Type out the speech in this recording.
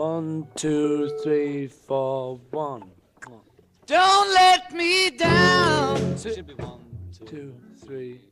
One, two, three, four, one. Don't let me down. Two, two, three.